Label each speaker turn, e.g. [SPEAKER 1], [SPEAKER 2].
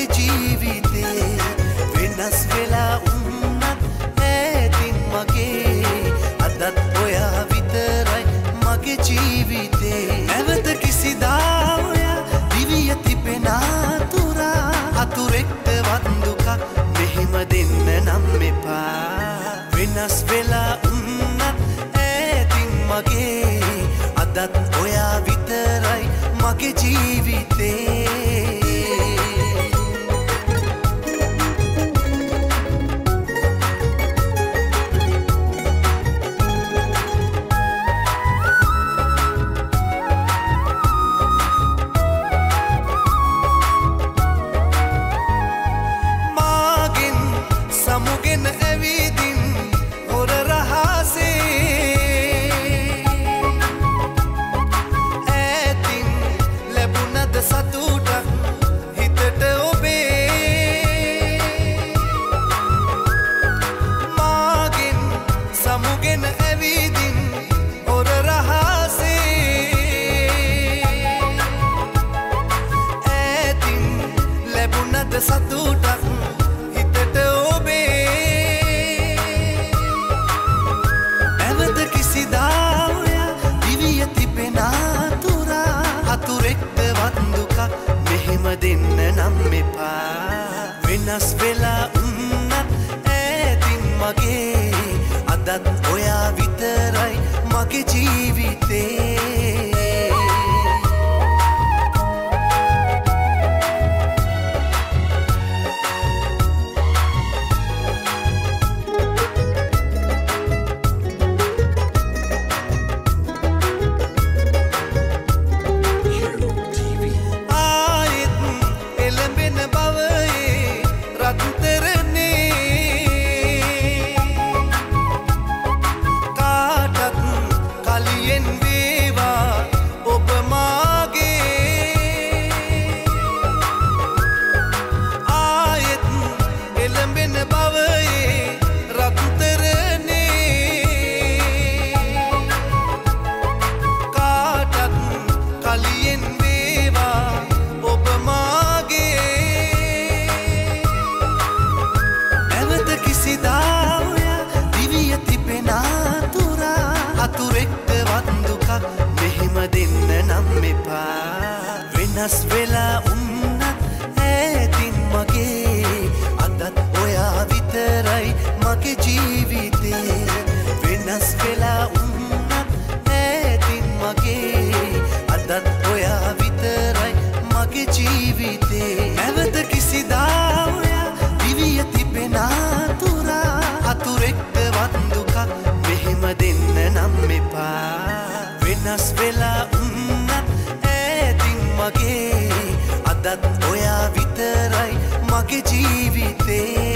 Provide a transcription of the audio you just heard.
[SPEAKER 1] මගේ ජීවිතේ වෙනස් වෙලා උන්නත් ඇතින් මගේ. අදත් ඔයා විතරයි මගේ ජීවිතේ. නැවත කිසිදා ඔයා දිවිය තිබෙනා තුරා අතුරෙක්ට වන්දුකක් මෙහෙම දෙන්න නම් එපා. වෙනස් වෙලා උන්නත් ඇතින් මගේ. අදත් ඔයා විතරයි මගේ ජීවිතේ. everything දෙන්න නම් එපා. වෙනස් වෙලා උන්නත් ඇතින් මගේ. අදත් ඔයා විතරයි මගේ ජීව වෙනස් වෙලා උන්නත් ඇතින් මගේ අදත් ඔයා විතරයි මගේ ජීවිතේ.